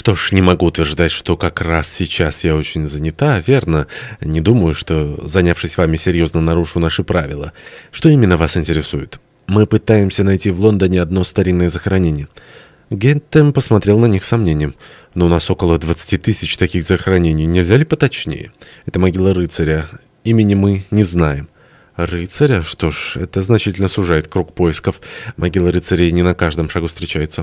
Что ж, не могу утверждать, что как раз сейчас я очень занята, а верно? Не думаю, что, занявшись вами, серьезно нарушу наши правила. Что именно вас интересует? Мы пытаемся найти в Лондоне одно старинное захоронение. Гентем посмотрел на них с сомнением. Но у нас около 20 тысяч таких захоронений. Нельзя ли поточнее? Это могила рыцаря. Имени мы не знаем. Рыцаря? Что ж, это значительно сужает круг поисков. Могила рыцарей не на каждом шагу встречается.